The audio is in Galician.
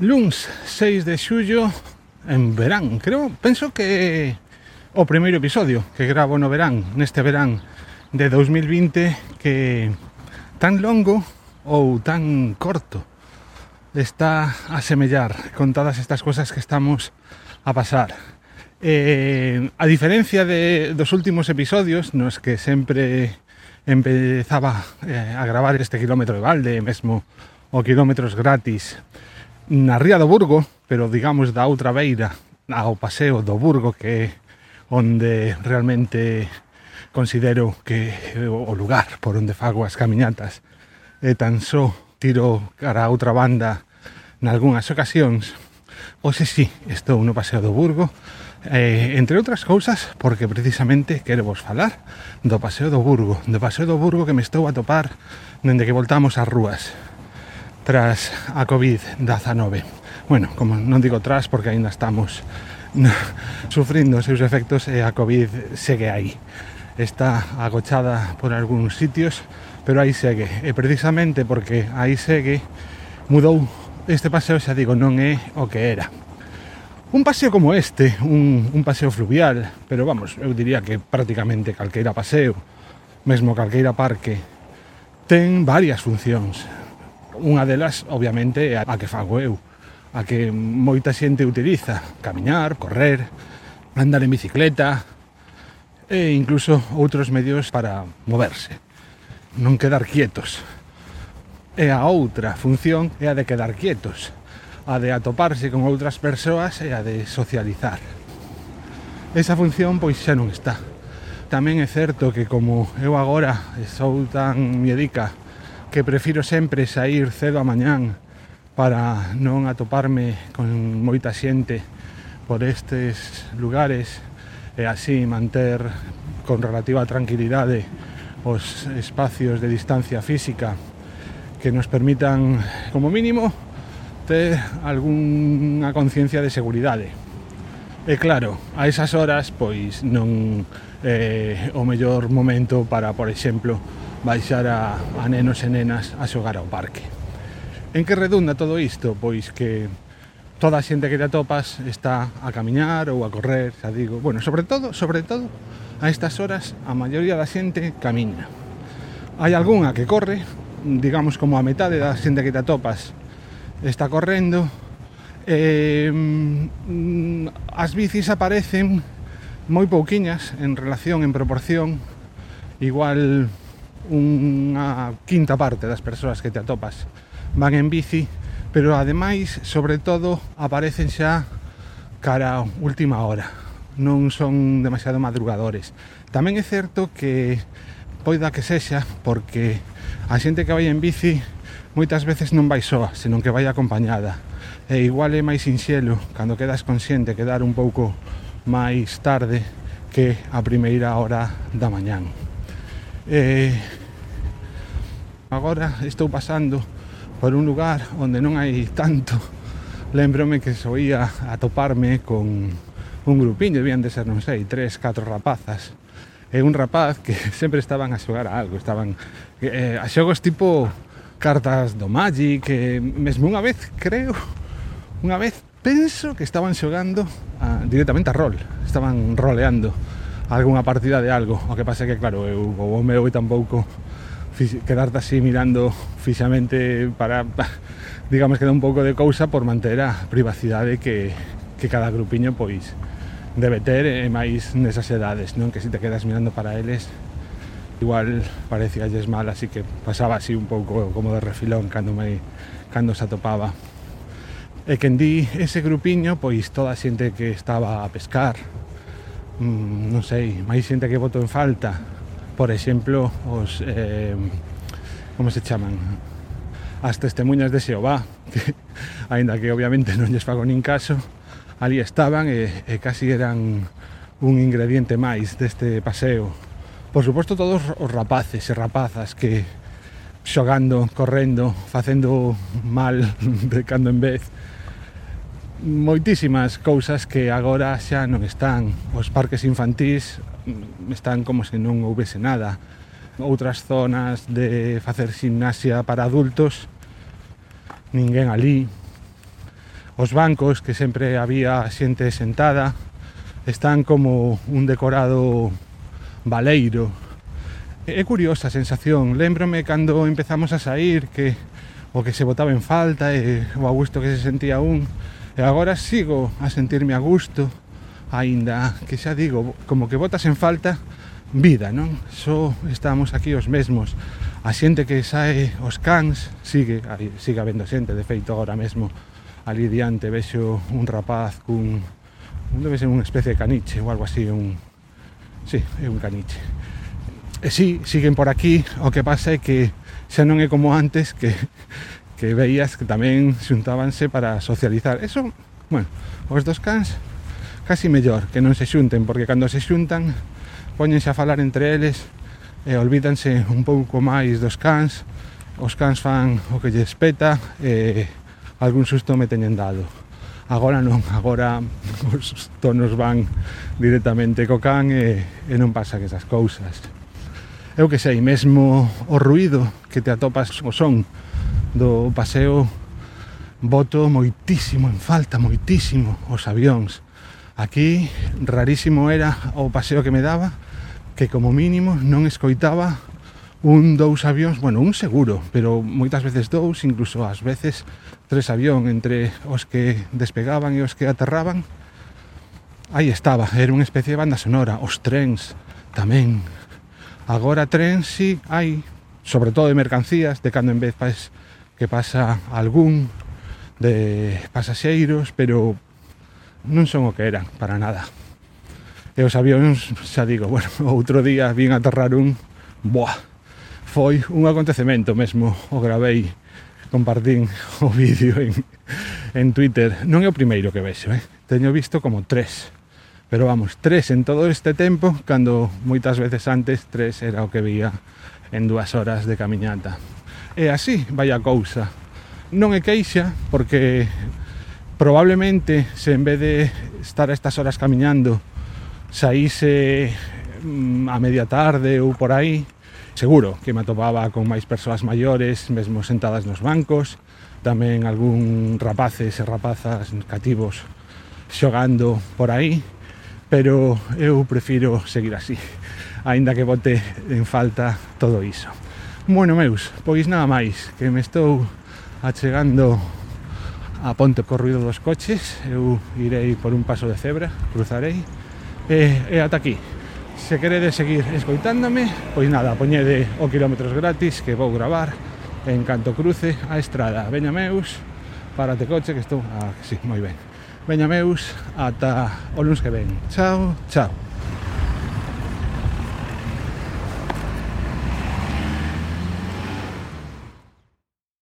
Luns 6 de xullo en verán, creo, penso que o primeiro episodio que gravo no verán, neste verán de 2020 que tan longo ou tan corto está a semellar con todas estas cosas que estamos a pasar. Eh, a diferencia de dos últimos episodios nos que sempre empezaba eh, a gravar este kilómetro de balde, mesmo o kilómetros gratis na ría do Burgo, pero digamos da outra beira, ao paseo do Burgo, que é onde realmente considero que o lugar por onde fago as camiñatas. E tan só tiro cara a outra banda nalgúnas ocasións. Oxe sí, estou no paseo do Burgo, eh, entre outras cousas porque precisamente quero vos falar do Paseo do Burgo, do Paseo do Burgo que me estou a topar dende que voltamos ás rúas tras a COVID-19. Bueno, como non digo tras porque aínda estamos sufrindo os seus efectos e a COVID segue aí. Está agochada por algúns sitios, pero aí segue. E precisamente porque aí segue, mudou este paseo, xa digo, non é o que era. Un paseo como este, un, un paseo fluvial, pero vamos, eu diría que prácticamente calqueira paseo, mesmo calqueira parque, ten varias funcións. Unha delas, obviamente, é a que fago eu, a que moita xente utiliza, camiñar, correr, andar en bicicleta e incluso outros medios para moverse, non quedar quietos. E a outra función é a de quedar quietos, a de atoparse con outras persoas e a de socializar. Esa función pois xa non está. Tamén é certo que como eu agora sou tan miedica que prefiro sempre sair cedo a mañán para non atoparme con moita xente por estes lugares e así manter con relativa tranquilidade os espacios de distancia física que nos permitan, como mínimo, ter algunha conciencia de seguridade. E claro, a esas horas, pois non é eh, o mellor momento para, por exemplo, baixar a, a nenos e nenas a xogar ao parque. En que redunda todo isto? Pois que toda a xente que te atopas está a camiñar ou a correr, xa digo. Bueno, sobre todo, sobre todo, a estas horas a maioría da xente camiña. Hai algunha que corre, digamos como a metade da xente que te atopas está correndo, eh, as bicis aparecen moi pouquiñas en relación, en proporción, igual unha quinta parte das persoas que te atopas van en bici, pero ademais, sobre todo, aparecen xa cara a última hora. Non son demasiado madrugadores. Tamén é certo que poida que sexa porque a xente que vai en bici moitas veces non vai soa, senón que vai acompañada. E igual é máis sinxelo cando quedas consciente quedar un pouco máis tarde que a primeira hora da mañán. Eh, Agora estou pasando por un lugar onde non hai tanto. Lembrome que soía a toparme con un grupiño, debían de ser, non sei, tres, catro rapazas. E un rapaz que sempre estaban a xogar a algo, estaban eh, a xogos tipo cartas do Magic, que mesmo unha vez, creo, unha vez penso que estaban xogando a, directamente a rol, estaban roleando algunha partida de algo. O que pasa é que, claro, eu o meu e tampouco quedarte así mirando fixamente para, digamos que dá un pouco de cousa por manter a privacidade que, que cada grupiño pois debe ter e máis nesas edades, non? Que se te quedas mirando para eles igual parece mal, así que pasaba así un pouco como de refilón cando me cando se atopaba. E que en di ese grupiño, pois toda a xente que estaba a pescar, mmm, non sei, máis xente que voto en falta, por exemplo, os... Eh, como se chaman? As testemunhas de Xeobá, que, aínda que obviamente non lles fago nin caso, ali estaban e, e casi eran un ingrediente máis deste paseo. Por suposto todos os rapaces e rapazas que xogando, correndo, facendo mal de cando en vez, moitísimas cousas que agora xa non están. Os parques infantís mm, están como se non houvese nada. Outras zonas de facer gimnasia para adultos, ninguén ali. Os bancos, que sempre había xente sentada, están como un decorado baleiro. É curiosa a sensación. Lembrome cando empezamos a sair que o que se botaba en falta e o a gusto que se sentía un E agora sigo a sentirme a gusto, aínda que xa digo, como que botas en falta vida, non? Só estamos aquí os mesmos. A xente que sae os cans sigue, aí, sigue habendo xente, de feito agora mesmo ali diante vexo un rapaz cun non debe ser unha especie de caniche ou algo así, un si, sí, é un caniche. E si, sí, siguen por aquí, o que pasa é que xa non é como antes que que veías que tamén xuntábanse para socializar. Eso, bueno, os dos cans casi mellor que non se xunten, porque cando se xuntan poñense a falar entre eles e olvídanse un pouco máis dos cans, os cans fan o que lles peta e algún susto me teñen dado. Agora non, agora os tonos van directamente co can e, e non pasan esas cousas. Eu que sei, mesmo o ruido que te atopas o son do paseo voto moitísimo en falta, moitísimo os avións. Aquí rarísimo era o paseo que me daba, que como mínimo non escoitaba un, dous avións, bueno, un seguro, pero moitas veces dous, incluso ás veces tres avión entre os que despegaban e os que aterraban. Aí estaba, era unha especie de banda sonora, os trens tamén. Agora trens si hai, sobre todo de mercancías, de cando en vez pues, que pasa algún de pasaxeiros, pero non son o que eran para nada. E os avións, xa digo, bueno, outro día vin aterrar un, boa, foi un acontecemento mesmo, o gravei, compartín o vídeo en, en Twitter. Non é o primeiro que vexo, eh? teño visto como tres, pero vamos, tres en todo este tempo, cando moitas veces antes tres era o que vía en dúas horas de camiñata. E así vai a cousa. Non é queixa porque probablemente se en vez de estar a estas horas camiñando saíse mm, a media tarde ou por aí, seguro que me atopaba con máis persoas maiores, mesmo sentadas nos bancos, tamén algún rapaces e rapazas cativos xogando por aí, pero eu prefiro seguir así, aínda que bote en falta todo iso. Bueno, meus, pois nada máis, que me estou achegando a ponte co ruido dos coches, eu irei por un paso de cebra, cruzarei, e, e ata aquí. Se queredes seguir escoitándome, pois nada, poñede o kilómetros gratis que vou gravar en canto cruce a estrada. Veña meus, párate coche que estou... Ah, sí, moi ben. Veña meus, ata o luns que ven. Chao, chao.